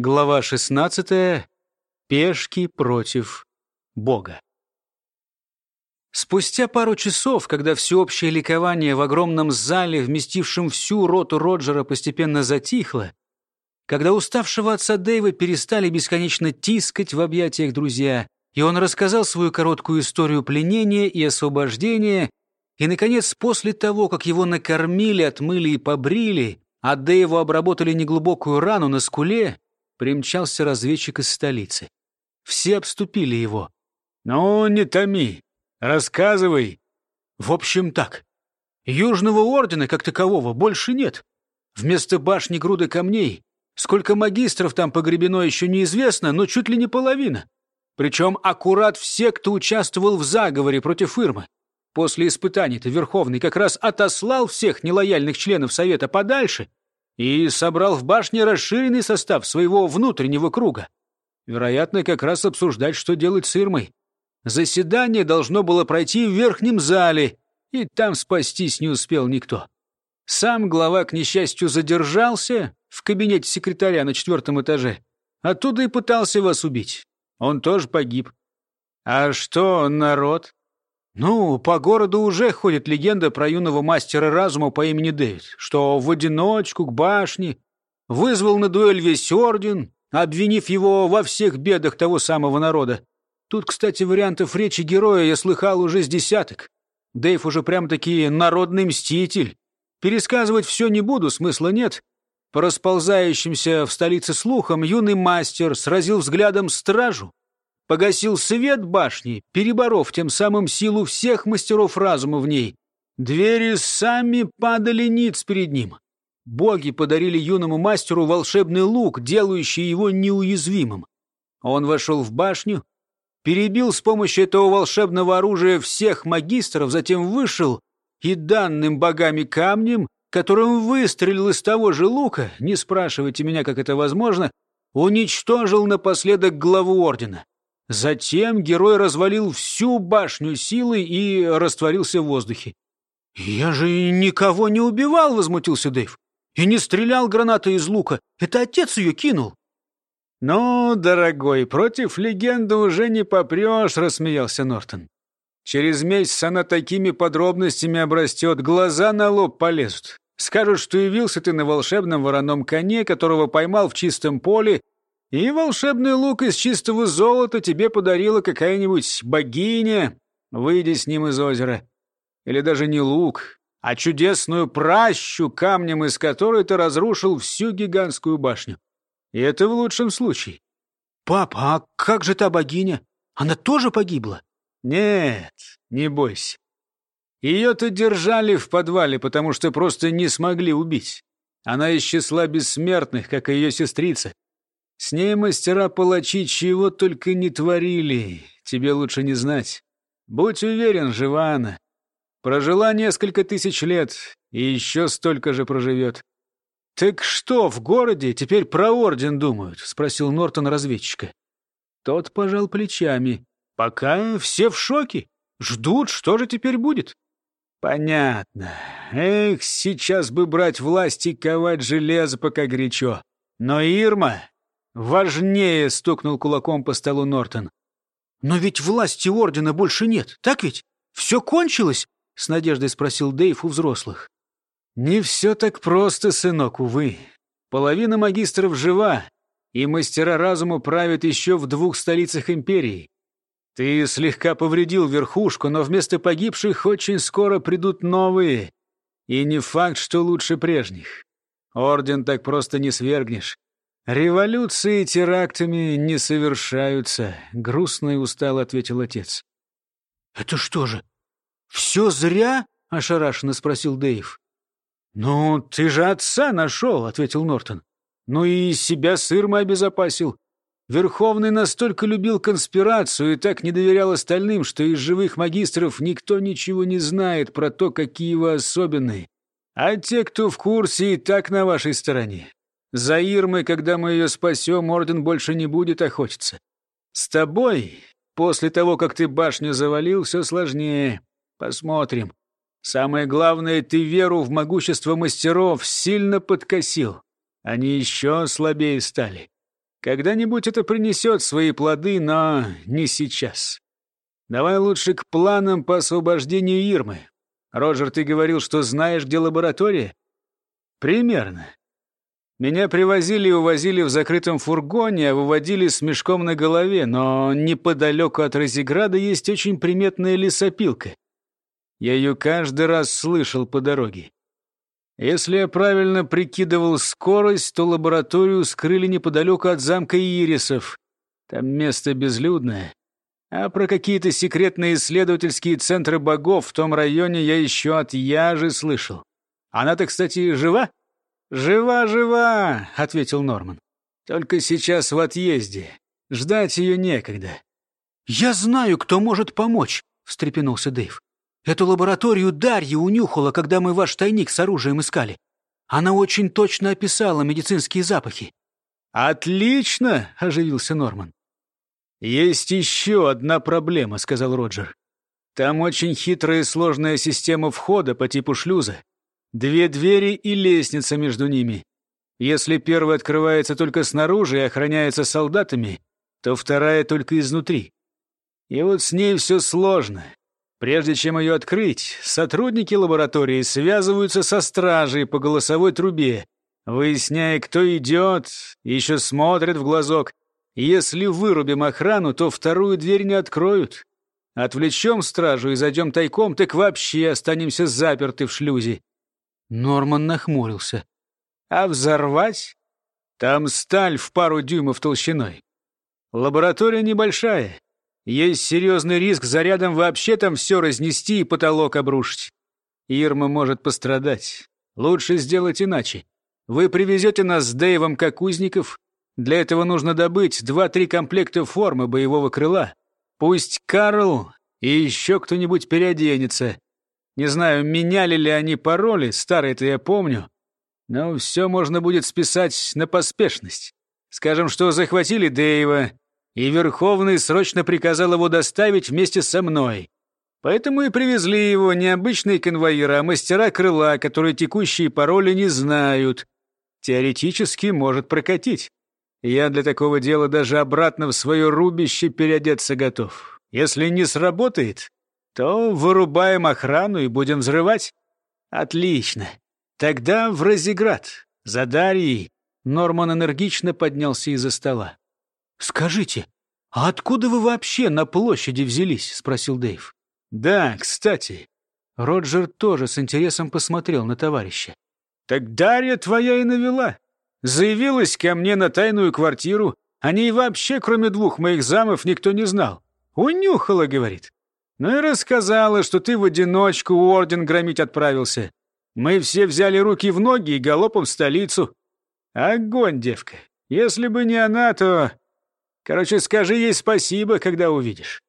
Глава 16. Пешки против Бога. Спустя пару часов, когда всеобщее ликование в огромном зале, вместившем всю роту Роджера, постепенно затихло, когда уставшего отца Дэйва перестали бесконечно тискать в объятиях друзья, и он рассказал свою короткую историю пленения и освобождения, и, наконец, после того, как его накормили, отмыли и побрили, а Дэйву обработали неглубокую рану на скуле, примчался разведчик из столицы. Все обступили его. «Ну, не томи, рассказывай». «В общем, так. Южного ордена, как такового, больше нет. Вместо башни груды камней. Сколько магистров там погребено, еще неизвестно, но чуть ли не половина. Причем аккурат все, кто участвовал в заговоре против Ирмы. После испытаний-то Верховный как раз отослал всех нелояльных членов Совета подальше и собрал в башне расширенный состав своего внутреннего круга. Вероятно, как раз обсуждать, что делать с Ирмой. Заседание должно было пройти в верхнем зале, и там спастись не успел никто. Сам глава, к несчастью, задержался в кабинете секретаря на четвертом этаже. Оттуда и пытался вас убить. Он тоже погиб. А что народ? Ну, по городу уже ходит легенда про юного мастера разума по имени Дэвид, что в одиночку к башне вызвал на дуэль весь орден, обвинив его во всех бедах того самого народа. Тут, кстати, вариантов речи героя я слыхал уже с десяток. Дэйв уже прям-таки народный мститель. Пересказывать все не буду, смысла нет. По расползающимся в столице слухам, юный мастер сразил взглядом стражу, погасил свет башни, переборов тем самым силу всех мастеров разума в ней. Двери сами падали ниц перед ним. Боги подарили юному мастеру волшебный лук, делающий его неуязвимым. Он вошел в башню, перебил с помощью этого волшебного оружия всех магистров, затем вышел и данным богами камнем, которым выстрелил из того же лука, не спрашивайте меня, как это возможно, уничтожил напоследок главу ордена. Затем герой развалил всю башню силой и растворился в воздухе. «Я же никого не убивал!» — возмутился Дэйв. «И не стрелял гранатой из лука. Это отец ее кинул». «Ну, дорогой, против легенды уже не попрешь», — рассмеялся Нортон. «Через месяц она такими подробностями обрастет, глаза на лоб полезут. Скажут, что явился ты на волшебном вороном коне, которого поймал в чистом поле и волшебный лук из чистого золота тебе подарила какая-нибудь богиня, выйдя с ним из озера. Или даже не лук, а чудесную пращу, камнем из которой ты разрушил всю гигантскую башню. И это в лучшем случае. «Папа, а как же та богиня? Она тоже погибла?» «Нет, не бойся. Ее-то держали в подвале, потому что просто не смогли убить. Она из числа бессмертных, как и ее сестрица. С ней мастера-палачи чего только не творили, тебе лучше не знать. Будь уверен, жива она. Прожила несколько тысяч лет и еще столько же проживет. «Так что, в городе теперь про орден думают?» — спросил Нортон разведчика. Тот пожал плечами. «Пока все в шоке. Ждут, что же теперь будет?» «Понятно. Эх, сейчас бы брать власть и ковать железо, пока горячо. Но Ирма «Важнее!» — стукнул кулаком по столу Нортон. «Но ведь власти ордена больше нет, так ведь? Все кончилось?» — с надеждой спросил Дэйв у взрослых. «Не все так просто, сынок, увы. Половина магистров жива, и мастера разума правят еще в двух столицах империи. Ты слегка повредил верхушку, но вместо погибших очень скоро придут новые. И не факт, что лучше прежних. Орден так просто не свергнешь. «Революции терактами не совершаются», — грустно и устало ответил отец. «Это что же, все зря?» — ошарашенно спросил Дэйв. «Ну, ты же отца нашел», — ответил Нортон. «Ну и себя с Ирмой обезопасил. Верховный настолько любил конспирацию и так не доверял остальным, что из живых магистров никто ничего не знает про то, какие вы особенные. А те, кто в курсе, и так на вашей стороне. За Ирмой, когда мы ее спасем, Орден больше не будет охотиться. С тобой, после того, как ты башню завалил, все сложнее. Посмотрим. Самое главное, ты веру в могущество мастеров сильно подкосил. Они еще слабее стали. Когда-нибудь это принесет свои плоды, но не сейчас. Давай лучше к планам по освобождению Ирмы. Роджер, ты говорил, что знаешь, где лаборатория? Примерно. Меня привозили и увозили в закрытом фургоне, а выводили с мешком на голове, но неподалеку от Розеграда есть очень приметная лесопилка. Я ее каждый раз слышал по дороге. Если я правильно прикидывал скорость, то лабораторию скрыли неподалеку от замка Ирисов. Там место безлюдное. А про какие-то секретные исследовательские центры богов в том районе я еще от Яжи слышал. Она-то, кстати, жива? «Жива, жива!» — ответил Норман. «Только сейчас в отъезде. Ждать ее некогда». «Я знаю, кто может помочь», — встрепенулся Дэйв. «Эту лабораторию Дарья унюхала, когда мы ваш тайник с оружием искали. Она очень точно описала медицинские запахи». «Отлично!» — оживился Норман. «Есть еще одна проблема», — сказал Роджер. «Там очень хитрая и сложная система входа по типу шлюза. Две двери и лестница между ними. Если первая открывается только снаружи и охраняется солдатами, то вторая только изнутри. И вот с ней все сложно. Прежде чем ее открыть, сотрудники лаборатории связываются со стражей по голосовой трубе, выясняя, кто идет, еще смотрят в глазок. Если вырубим охрану, то вторую дверь не откроют. Отвлечем стражу и зайдем тайком, так вообще останемся заперты в шлюзе. Норман нахмурился. «А взорвать? Там сталь в пару дюймов толщиной. Лаборатория небольшая. Есть серьезный риск зарядом вообще там все разнести и потолок обрушить. Ирма может пострадать. Лучше сделать иначе. Вы привезете нас с Дэйвом как узников. Для этого нужно добыть два-три комплекта формы боевого крыла. Пусть Карл и еще кто-нибудь переоденется. Не знаю, меняли ли они пароли, старые-то я помню. Но все можно будет списать на поспешность. Скажем, что захватили Дэйва, и Верховный срочно приказал его доставить вместе со мной. Поэтому и привезли его не обычные конвоиры, а мастера крыла, которые текущие пароли не знают. Теоретически может прокатить. Я для такого дела даже обратно в свое рубище переодеться готов. Если не сработает, то вырубаем охрану и будем взрывать? Отлично. Тогда в Розеград, за Дарьей. Норман энергично поднялся из-за стола. «Скажите, а откуда вы вообще на площади взялись?» — спросил Дэйв. «Да, кстати». Роджер тоже с интересом посмотрел на товарища. «Так Дарья твоя и навела. Заявилась ко мне на тайную квартиру. О ней вообще, кроме двух моих замов, никто не знал. Унюхала, говорит. Ну и рассказала, что ты в одиночку орден громить отправился. Мы все взяли руки в ноги и галопом в столицу. Огонь, девка. Если бы не она, то... Короче, скажи ей спасибо, когда увидишь.